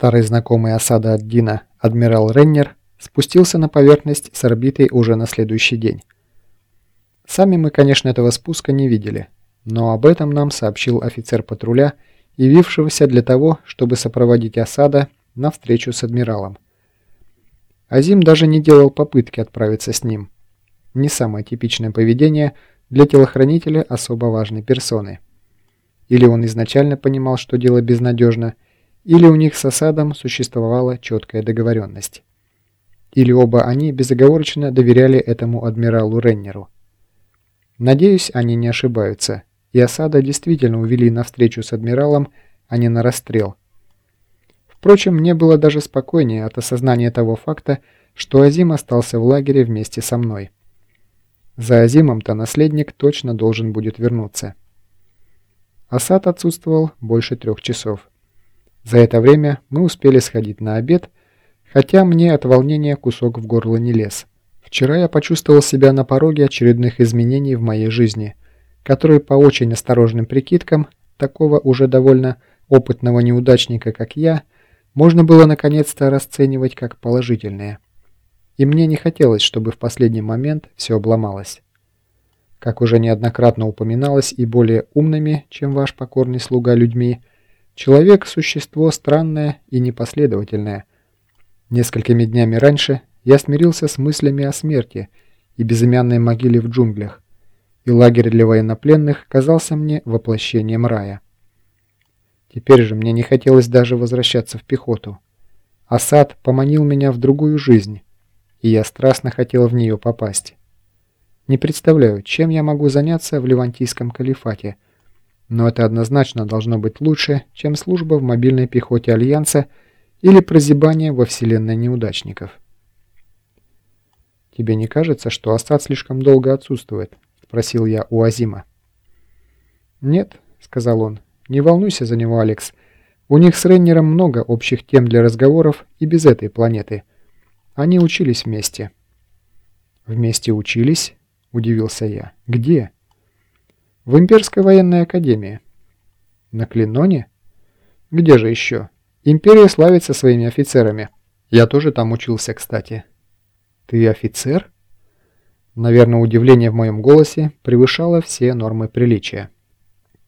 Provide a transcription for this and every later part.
Старый знакомый осада от Дина, адмирал Реннер, спустился на поверхность с орбитой уже на следующий день. Сами мы, конечно, этого спуска не видели, но об этом нам сообщил офицер патруля, явившегося для того, чтобы сопроводить осада на встречу с адмиралом. Азим даже не делал попытки отправиться с ним. Не самое типичное поведение для телохранителя особо важной персоны. Или он изначально понимал, что дело безнадежно, или у них с осадом существовала четкая договоренность. Или оба они безоговорочно доверяли этому адмиралу Реннеру. Надеюсь, они не ошибаются, и осада действительно увели на встречу с адмиралом, а не на расстрел. Впрочем, мне было даже спокойнее от осознания того факта, что Азим остался в лагере вместе со мной. За Азимом-то наследник точно должен будет вернуться. Асад отсутствовал больше трех часов. За это время мы успели сходить на обед, хотя мне от волнения кусок в горло не лез. Вчера я почувствовал себя на пороге очередных изменений в моей жизни, которые по очень осторожным прикидкам такого уже довольно опытного неудачника, как я, можно было наконец-то расценивать как положительные. И мне не хотелось, чтобы в последний момент все обломалось. Как уже неоднократно упоминалось и более умными, чем ваш покорный слуга людьми, Человек – существо странное и непоследовательное. Несколькими днями раньше я смирился с мыслями о смерти и безымянной могиле в джунглях, и лагерь для военнопленных казался мне воплощением рая. Теперь же мне не хотелось даже возвращаться в пехоту. Асад поманил меня в другую жизнь, и я страстно хотел в нее попасть. Не представляю, чем я могу заняться в Левантийском калифате – но это однозначно должно быть лучше, чем служба в мобильной пехоте Альянса или прозябание во вселенной неудачников. «Тебе не кажется, что Асад слишком долго отсутствует?» – спросил я у Азима. «Нет», – сказал он, – «не волнуйся за него, Алекс. У них с Реннером много общих тем для разговоров и без этой планеты. Они учились вместе». «Вместе учились?» – удивился я. «Где?» В Имперской военной академии. На Клиноне? Где же еще? Империя славится своими офицерами. Я тоже там учился, кстати. Ты офицер? Наверное, удивление в моем голосе превышало все нормы приличия.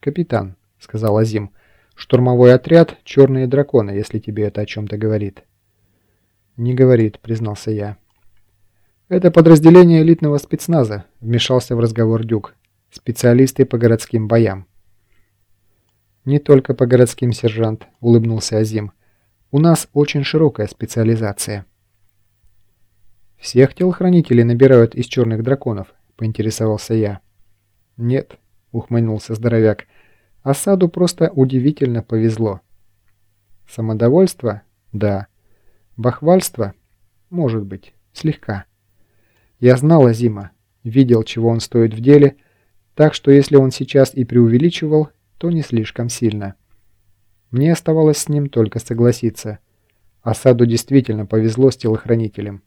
«Капитан», — сказал Азим, — «штурмовой отряд «Черные драконы», если тебе это о чем-то говорит». «Не говорит», — признался я. «Это подразделение элитного спецназа», — вмешался в разговор Дюк специалисты по городским боям. «Не только по городским, сержант», — улыбнулся Азим. «У нас очень широкая специализация». «Всех телохранителей набирают из черных драконов», — поинтересовался я. «Нет», — ухмыльнулся здоровяк. «Осаду просто удивительно повезло». «Самодовольство? Да. Бахвальство? Может быть. Слегка. Я знал Азима, видел, чего он стоит в деле, — так что если он сейчас и преувеличивал, то не слишком сильно. Мне оставалось с ним только согласиться. Осаду действительно повезло с телохранителем.